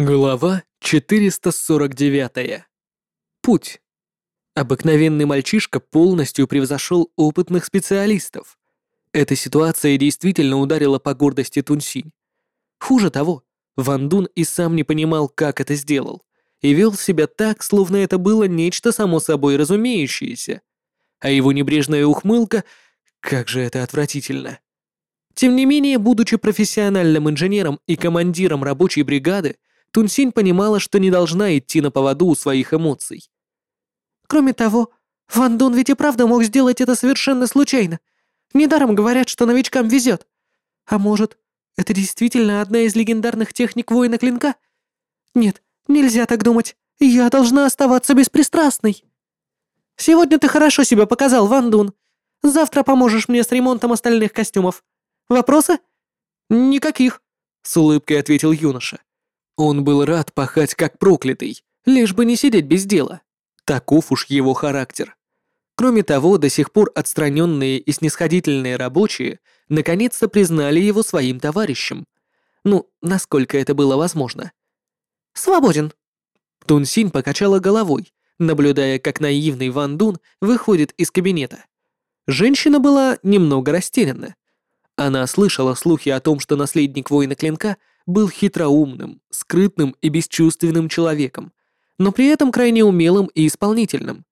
Глава 449. Путь. Обыкновенный мальчишка полностью превзошел опытных специалистов. Эта ситуация действительно ударила по гордости Тунсинь. Хуже того, Ван Дун и сам не понимал, как это сделал, и вел себя так, словно это было нечто само собой разумеющееся. А его небрежная ухмылка, как же это отвратительно. Тем не менее, будучи профессиональным инженером и командиром рабочей бригады, Тунсинь понимала, что не должна идти на поводу у своих эмоций. Кроме того, Ван Дун ведь и правда мог сделать это совершенно случайно. Недаром говорят, что новичкам везет. А может, это действительно одна из легендарных техник воина клинка? Нет, нельзя так думать. Я должна оставаться беспристрастной. Сегодня ты хорошо себя показал, Ван Дун. Завтра поможешь мне с ремонтом остальных костюмов. Вопросы? Никаких, с улыбкой ответил юноша. Он был рад пахать как проклятый, лишь бы не сидеть без дела. Таков уж его характер. Кроме того, до сих пор отстраненные и снисходительные рабочие наконец-то признали его своим товарищем. Ну, насколько это было возможно. «Свободен». Тунсинь покачала головой, наблюдая, как наивный Ван Дун выходит из кабинета. Женщина была немного растеряна. Она слышала слухи о том, что наследник воина клинка был хитроумным, скрытным и бесчувственным человеком, но при этом крайне умелым и исполнительным.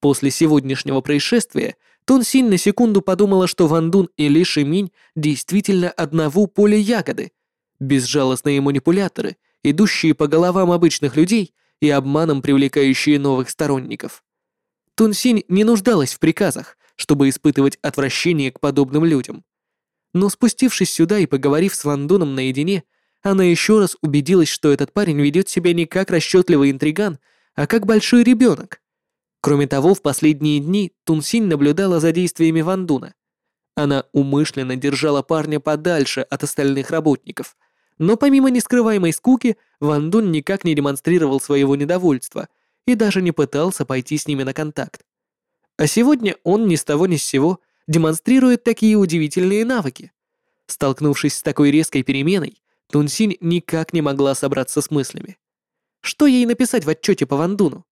После сегодняшнего происшествия Тон Синь на секунду подумала, что Ван Дун и Ли Шиминь действительно одного поля ягоды, безжалостные манипуляторы, идущие по головам обычных людей и обманом привлекающие новых сторонников. Тун Синь не нуждалась в приказах, чтобы испытывать отвращение к подобным людям. Но спустившись сюда и поговорив с Ван Дуном наедине, она еще раз убедилась, что этот парень ведет себя не как расчетливый интриган, а как большой ребенок. Кроме того, в последние дни Тунсинь наблюдала за действиями Ван Дуна. Она умышленно держала парня подальше от остальных работников, но помимо нескрываемой скуки, Ван Дун никак не демонстрировал своего недовольства и даже не пытался пойти с ними на контакт. А сегодня он ни с того ни с сего демонстрирует такие удивительные навыки. Столкнувшись с такой резкой переменой, Тунсинь никак не могла собраться с мыслями. Что ей написать в отчете по Вандуну?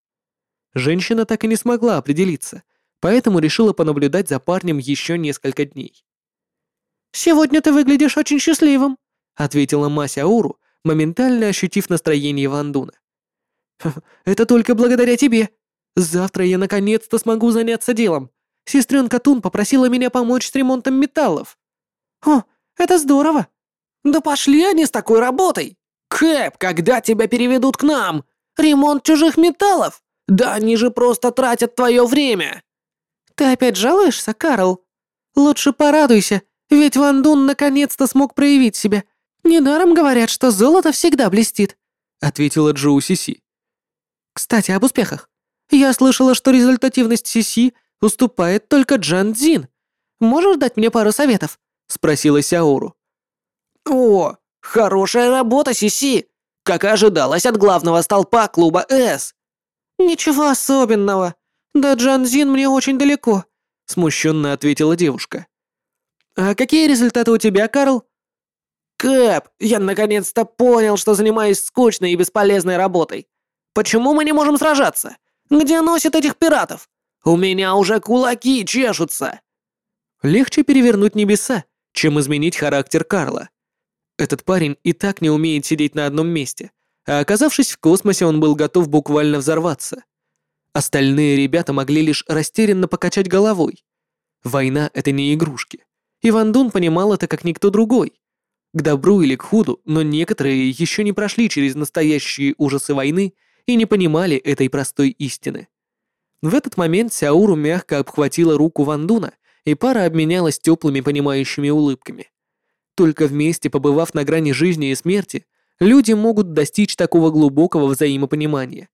Женщина так и не смогла определиться, поэтому решила понаблюдать за парнем еще несколько дней. «Сегодня ты выглядишь очень счастливым», — ответила Мася Ауру, моментально ощутив настроение Вандуна. «Это только благодаря тебе. Завтра я наконец-то смогу заняться делом. Сестренка Тун попросила меня помочь с ремонтом металлов». «О, это здорово», «Да пошли они с такой работой! Кэп, когда тебя переведут к нам? Ремонт чужих металлов? Да они же просто тратят твое время!» «Ты опять жалуешься, Карл? Лучше порадуйся, ведь Ван Дун наконец-то смог проявить себя. Недаром говорят, что золото всегда блестит», — ответила Джоу Сиси. «Кстати, об успехах. Я слышала, что результативность Сиси уступает только Джан Цзин. Можешь дать мне пару советов?» — спросила Сяору. «О, хорошая работа, Сиси! Как и ожидалось от главного столпа клуба С!» «Ничего особенного. До Джанзин мне очень далеко», — смущенно ответила девушка. «А какие результаты у тебя, Карл?» «Кэп, я наконец-то понял, что занимаюсь скучной и бесполезной работой. Почему мы не можем сражаться? Где носят этих пиратов? У меня уже кулаки чешутся!» Легче перевернуть небеса, чем изменить характер Карла. Этот парень и так не умеет сидеть на одном месте, а оказавшись в космосе, он был готов буквально взорваться. Остальные ребята могли лишь растерянно покачать головой. Война — это не игрушки. И Ван Дун понимал это как никто другой. К добру или к худу, но некоторые еще не прошли через настоящие ужасы войны и не понимали этой простой истины. В этот момент Сяуру мягко обхватила руку Ван Дуна, и пара обменялась теплыми понимающими улыбками. Только вместе, побывав на грани жизни и смерти, люди могут достичь такого глубокого взаимопонимания.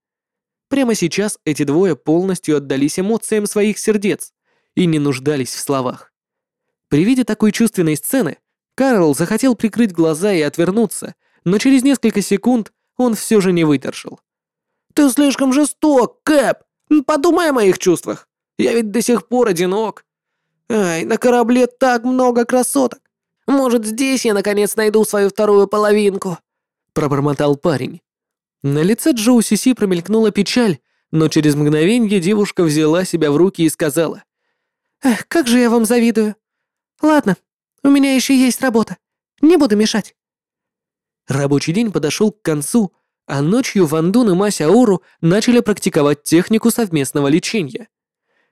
Прямо сейчас эти двое полностью отдались эмоциям своих сердец и не нуждались в словах. При виде такой чувственной сцены Карл захотел прикрыть глаза и отвернуться, но через несколько секунд он все же не выдержал. «Ты слишком жесток, Кэп! Подумай о моих чувствах! Я ведь до сих пор одинок! Ай, на корабле так много красоток! Может, здесь я наконец найду свою вторую половинку?» Пробормотал парень. На лице Джоу Сиси промелькнула печаль, но через мгновение девушка взяла себя в руки и сказала. «Эх, как же я вам завидую. Ладно, у меня еще есть работа. Не буду мешать». Рабочий день подошел к концу, а ночью Ван Дун и Масяору начали практиковать технику совместного лечения.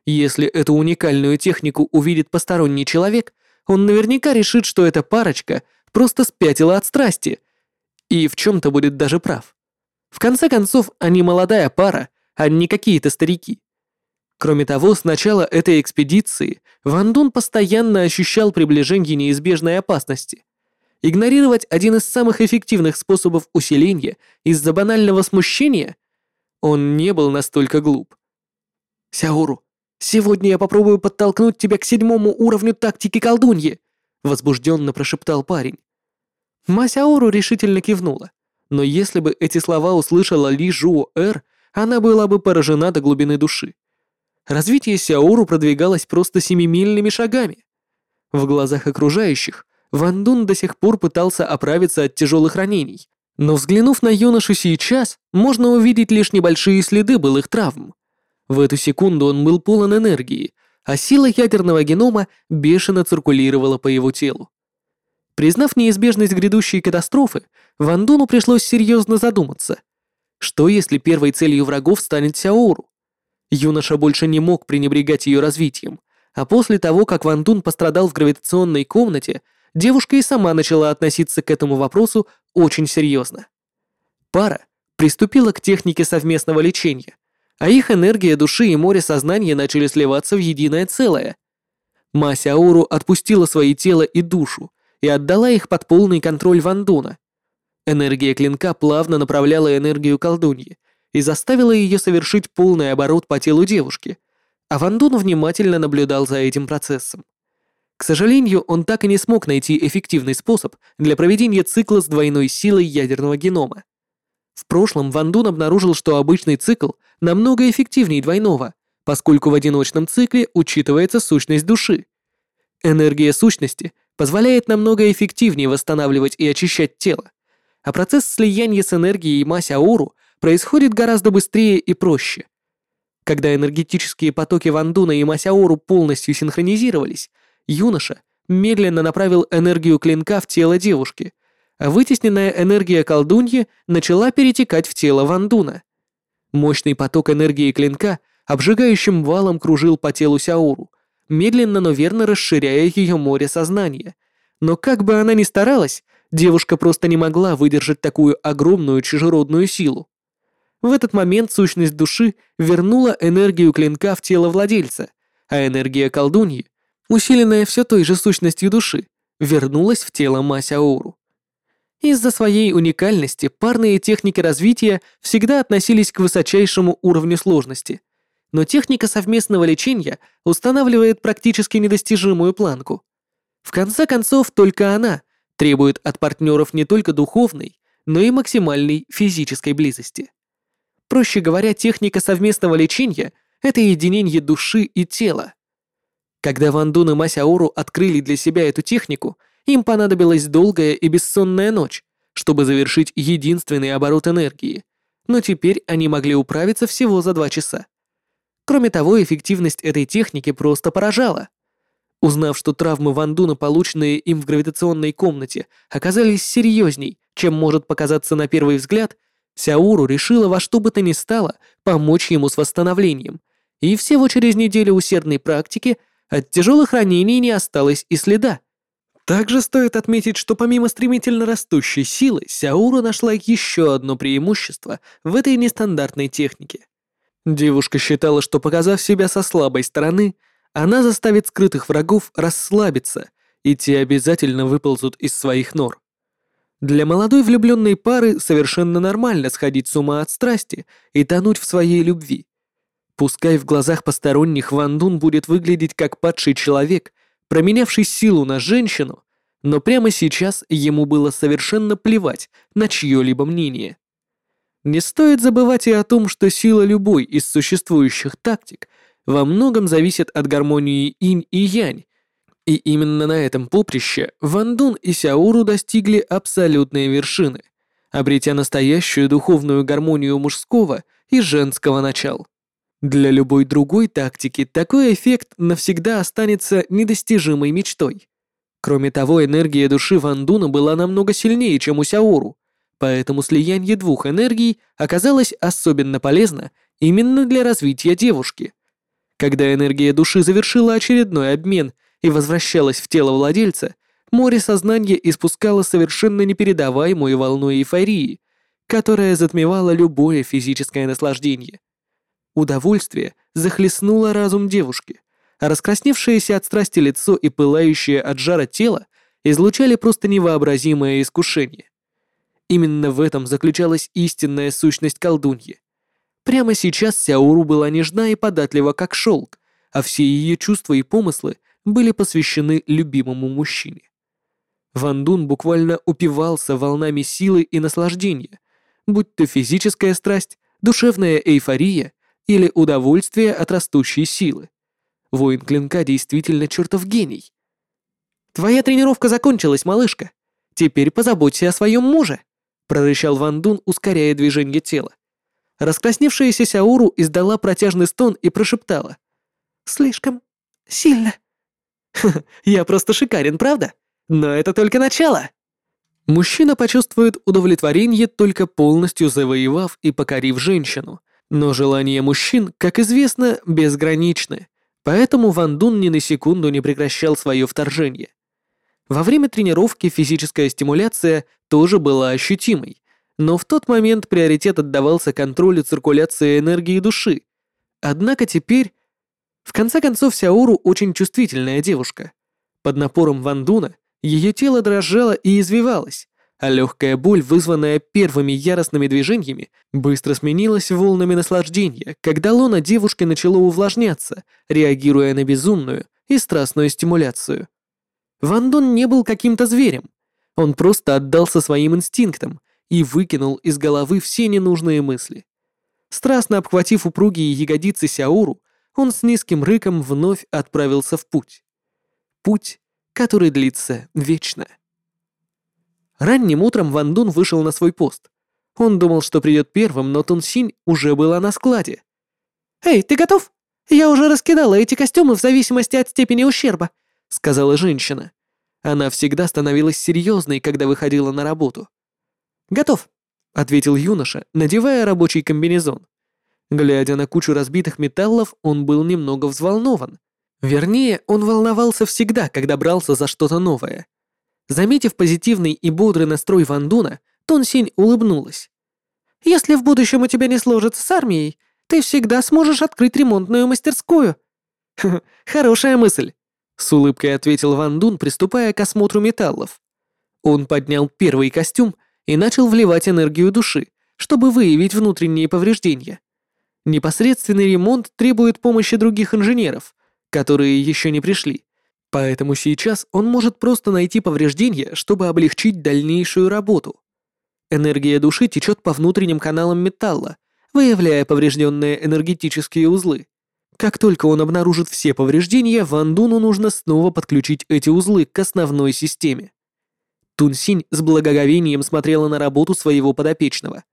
Если эту уникальную технику увидит посторонний человек, он наверняка решит, что эта парочка просто спятила от страсти и в чем-то будет даже прав. В конце концов, они молодая пара, а не какие-то старики. Кроме того, с начала этой экспедиции Ван Дун постоянно ощущал приближение неизбежной опасности. Игнорировать один из самых эффективных способов усиления из-за банального смущения? Он не был настолько глуп. «Сяору, сегодня я попробую подтолкнуть тебя к седьмому уровню тактики колдуньи», возбужденно прошептал парень. Масяору решительно кивнула, но если бы эти слова услышала Ли Жуо Эр, она была бы поражена до глубины души. Развитие Сяору продвигалось просто семимильными шагами. В глазах окружающих Ван Дун до сих пор пытался оправиться от тяжелых ранений, но взглянув на юношу сейчас, можно увидеть лишь небольшие следы былых травм. В эту секунду он был полон энергии, а сила ядерного генома бешено циркулировала по его телу. Признав неизбежность грядущей катастрофы, Ван Дуну пришлось серьезно задуматься. Что если первой целью врагов станет Сяору? Юноша больше не мог пренебрегать ее развитием, а после того, как Ван Дун пострадал в гравитационной комнате, девушка и сама начала относиться к этому вопросу очень серьезно. Пара приступила к технике совместного лечения, а их энергия души и море сознания начали сливаться в единое целое. Мася Ауру отпустила свои тело и душу и отдала их под полный контроль Вандуна. Энергия клинка плавно направляла энергию колдуньи и заставила ее совершить полный оборот по телу девушки, а Вандун внимательно наблюдал за этим процессом. К сожалению, он так и не смог найти эффективный способ для проведения цикла с двойной силой ядерного генома. В прошлом Ван Дун обнаружил, что обычный цикл намного эффективнее двойного, поскольку в одиночном цикле учитывается сущность души. Энергия сущности позволяет намного эффективнее восстанавливать и очищать тело, а процесс слияния с энергией Мася Ауру происходит гораздо быстрее и проще. Когда энергетические потоки Вандуна и Масяору полностью синхронизировались, юноша медленно направил энергию клинка в тело девушки, вытесненная энергия колдуньи начала перетекать в тело Вандуна. Мощный поток энергии клинка обжигающим валом кружил по телу Сяору, медленно, но верно расширяя ее море сознания. Но как бы она ни старалась, девушка просто не могла выдержать такую огромную чужеродную силу. В этот момент сущность души вернула энергию клинка в тело владельца, а энергия колдуньи, усиленная все той же сущностью души, вернулась в тело Масяору. Из-за своей уникальности парные техники развития всегда относились к высочайшему уровню сложности, но техника совместного лечения устанавливает практически недостижимую планку. В конце концов, только она требует от партнеров не только духовной, но и максимальной физической близости. Проще говоря, техника совместного лечения — это единение души и тела. Когда Ван Дун и Масяору открыли для себя эту технику, им понадобилась долгая и бессонная ночь, чтобы завершить единственный оборот энергии, но теперь они могли управиться всего за два часа. Кроме того, эффективность этой техники просто поражала. Узнав, что травмы Ван Дуна, полученные им в гравитационной комнате, оказались серьезней, чем может показаться на первый взгляд, Сяуру решила во что бы то ни стало помочь ему с восстановлением, и всего через неделю усердной практики от тяжелых ранений не осталось и следа. Также стоит отметить, что помимо стремительно растущей силы, Сяура нашла еще одно преимущество в этой нестандартной технике. Девушка считала, что показав себя со слабой стороны, она заставит скрытых врагов расслабиться, и те обязательно выползут из своих нор. Для молодой влюбленной пары совершенно нормально сходить с ума от страсти и тонуть в своей любви. Пускай в глазах посторонних Ван Дун будет выглядеть как падший человек, променявший силу на женщину, но прямо сейчас ему было совершенно плевать на чье-либо мнение. Не стоит забывать и о том, что сила любой из существующих тактик во многом зависит от гармонии инь и янь, и именно на этом поприще Ван Дун и Сяору достигли абсолютной вершины, обретя настоящую духовную гармонию мужского и женского начал. Для любой другой тактики такой эффект навсегда останется недостижимой мечтой. Кроме того, энергия души Ван Дуна была намного сильнее, чем у Сяору, поэтому слияние двух энергий оказалось особенно полезно именно для развития девушки. Когда энергия души завершила очередной обмен и возвращалась в тело владельца, море сознания испускало совершенно непередаваемую волну эйфории, которая затмевала любое физическое наслаждение. Удовольствие захлестнуло разум девушки, а раскрасневшееся от страсти лицо и пылающее от жара тело излучали просто невообразимое искушение. Именно в этом заключалась истинная сущность колдуньи. Прямо сейчас Сяуру была нежна и податлива, как шелк, а все ее чувства и помыслы были посвящены любимому мужчине. Ван Дун буквально упивался волнами силы и наслаждения, будь то физическая страсть, душевная эйфория или удовольствие от растущей силы. Воин клинка действительно чертов гений. «Твоя тренировка закончилась, малышка. Теперь позаботься о своем муже», прорычал Ван Дун, ускоряя движение тела. Раскрасневшаяся Сяуру издала протяжный стон и прошептала. «Слишком сильно». «Я просто шикарен, правда? Но это только начало». Мужчина почувствует удовлетворение, только полностью завоевав и покорив женщину. Но желания мужчин, как известно, безграничны, поэтому Ван Дун ни на секунду не прекращал свое вторжение. Во время тренировки физическая стимуляция тоже была ощутимой, но в тот момент приоритет отдавался контролю циркуляции энергии души. Однако теперь... В конце концов, Сяору очень чувствительная девушка. Под напором Вандуна ее тело дрожало и извивалось, а легкая боль, вызванная первыми яростными движениями, быстро сменилась волнами наслаждения, когда лона девушки начало увлажняться, реагируя на безумную и страстную стимуляцию. Ван Дун не был каким-то зверем. Он просто отдался своим инстинктам и выкинул из головы все ненужные мысли. Страстно обхватив упругие ягодицы Сяуру, он с низким рыком вновь отправился в путь. Путь, который длится вечно. Ранним утром Ван Дун вышел на свой пост. Он думал, что придет первым, но Тун Синь уже была на складе. «Эй, ты готов? Я уже раскидала эти костюмы в зависимости от степени ущерба. — сказала женщина. Она всегда становилась серьезной, когда выходила на работу. «Готов», — ответил юноша, надевая рабочий комбинезон. Глядя на кучу разбитых металлов, он был немного взволнован. Вернее, он волновался всегда, когда брался за что-то новое. Заметив позитивный и бодрый настрой Вандуна, Тон Синь улыбнулась. «Если в будущем у тебя не сложится с армией, ты всегда сможешь открыть ремонтную мастерскую». «Хорошая мысль», с улыбкой ответил Ван Дун, приступая к осмотру металлов. Он поднял первый костюм и начал вливать энергию души, чтобы выявить внутренние повреждения. Непосредственный ремонт требует помощи других инженеров, которые еще не пришли. Поэтому сейчас он может просто найти повреждения, чтобы облегчить дальнейшую работу. Энергия души течет по внутренним каналам металла, выявляя поврежденные энергетические узлы. Как только он обнаружит все повреждения, Ван Дуну нужно снова подключить эти узлы к основной системе. Тунсинь с благоговением смотрела на работу своего подопечного.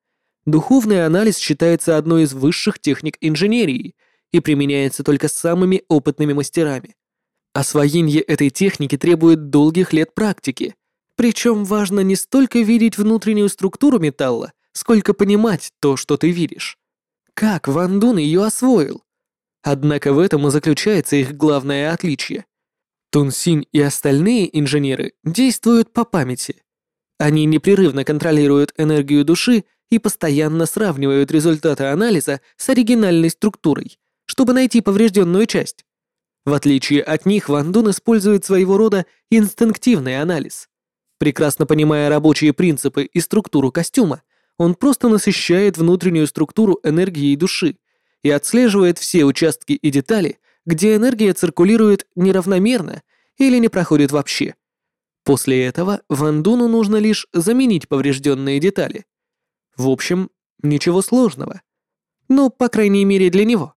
Духовный анализ считается одной из высших техник инженерии и применяется только самыми опытными мастерами. Освоение этой техники требует долгих лет практики, причем важно не столько видеть внутреннюю структуру металла, сколько понимать то, что ты видишь. Как Ван Дун ее освоил? Однако в этом и заключается их главное отличие. Тунсинь и остальные инженеры действуют по памяти. Они непрерывно контролируют энергию души и постоянно сравнивают результаты анализа с оригинальной структурой, чтобы найти поврежденную часть. В отличие от них, Ван Дун использует своего рода инстинктивный анализ. Прекрасно понимая рабочие принципы и структуру костюма, он просто насыщает внутреннюю структуру энергией души, и отслеживает все участки и детали, где энергия циркулирует неравномерно или не проходит вообще. После этого Ван Дуну нужно лишь заменить поврежденные детали. В общем, ничего сложного. Ну, по крайней мере, для него.